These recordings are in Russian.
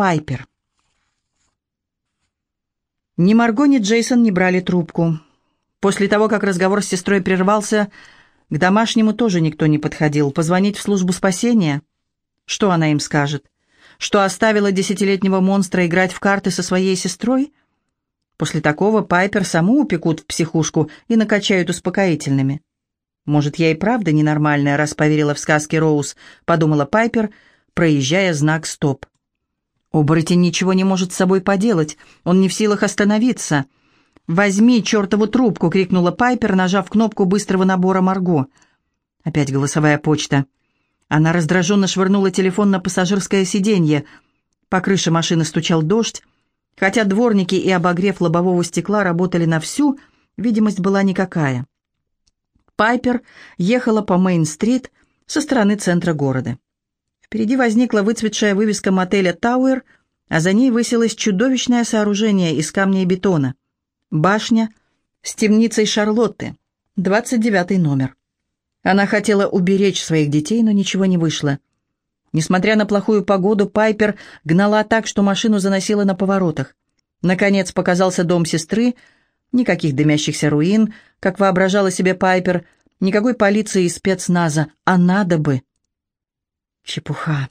Пайпер. Ни Марго, ни Джейсон не брали трубку. После того, как разговор с сестрой прервался, к домашнему тоже никто не подходил. Позвонить в службу спасения? Что она им скажет? Что оставила десятилетнего монстра играть в карты со своей сестрой? После такого Пайпер саму упекут в психушку и накачают успокоительными. «Может, я и правда ненормальная, раз поверила в сказки Роуз», — подумала Пайпер, проезжая знак «Стоп». Оборотень ничего не может с собой поделать, он не в силах остановиться. «Возьми чертову трубку!» — крикнула Пайпер, нажав кнопку быстрого набора Марго. Опять голосовая почта. Она раздраженно швырнула телефон на пассажирское сиденье. По крыше машины стучал дождь. Хотя дворники и обогрев лобового стекла работали на всю, видимость была никакая. Пайпер ехала по Мейн-стрит со стороны центра города. Впереди возникла выцветшая вывеска мотеля «Тауэр», а за ней высилось чудовищное сооружение из камня и бетона. Башня с темницей Шарлотты, 29 номер. Она хотела уберечь своих детей, но ничего не вышло. Несмотря на плохую погоду, Пайпер гнала так, что машину заносила на поворотах. Наконец показался дом сестры, никаких дымящихся руин, как воображала себе Пайпер, никакой полиции и спецназа, а надо бы. Чепуха.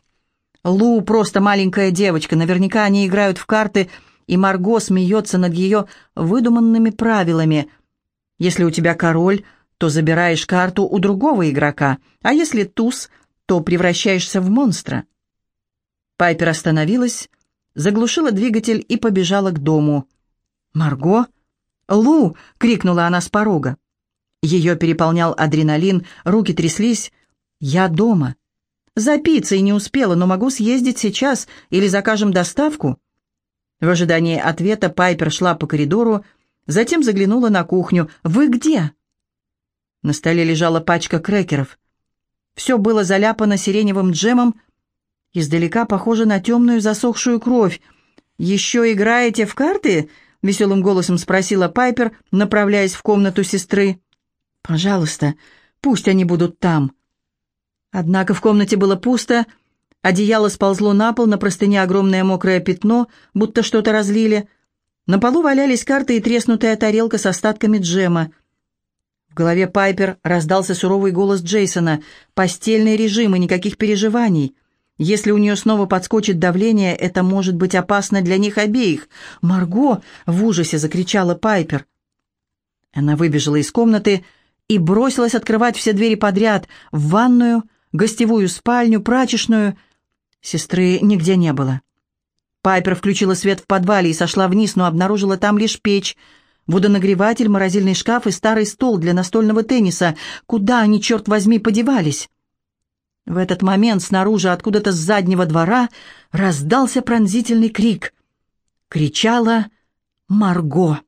Лу просто маленькая девочка, наверняка они играют в карты, и Марго смеется над ее выдуманными правилами. Если у тебя король, то забираешь карту у другого игрока, а если туз, то превращаешься в монстра. Пайпер остановилась, заглушила двигатель и побежала к дому. «Марго?» «Лу!» — крикнула она с порога. Ее переполнял адреналин, руки тряслись. «Я дома!» За пиццей не успела, но могу съездить сейчас или закажем доставку». В ожидании ответа Пайпер шла по коридору, затем заглянула на кухню. «Вы где?» На столе лежала пачка крекеров. Все было заляпано сиреневым джемом, издалека похоже на темную засохшую кровь. «Еще играете в карты?» — веселым голосом спросила Пайпер, направляясь в комнату сестры. «Пожалуйста, пусть они будут там», Однако в комнате было пусто, одеяло сползло на пол, на простыне огромное мокрое пятно, будто что-то разлили. На полу валялись карты и треснутая тарелка с остатками джема. В голове Пайпер раздался суровый голос Джейсона. «Постельный режим и никаких переживаний. Если у нее снова подскочит давление, это может быть опасно для них обеих». «Марго!» — в ужасе закричала Пайпер. Она выбежала из комнаты и бросилась открывать все двери подряд, в ванную, гостевую спальню, прачечную. Сестры нигде не было. Пайпер включила свет в подвале и сошла вниз, но обнаружила там лишь печь, водонагреватель, морозильный шкаф и старый стол для настольного тенниса. Куда они, черт возьми, подевались? В этот момент снаружи, откуда-то с заднего двора, раздался пронзительный крик. Кричала Марго.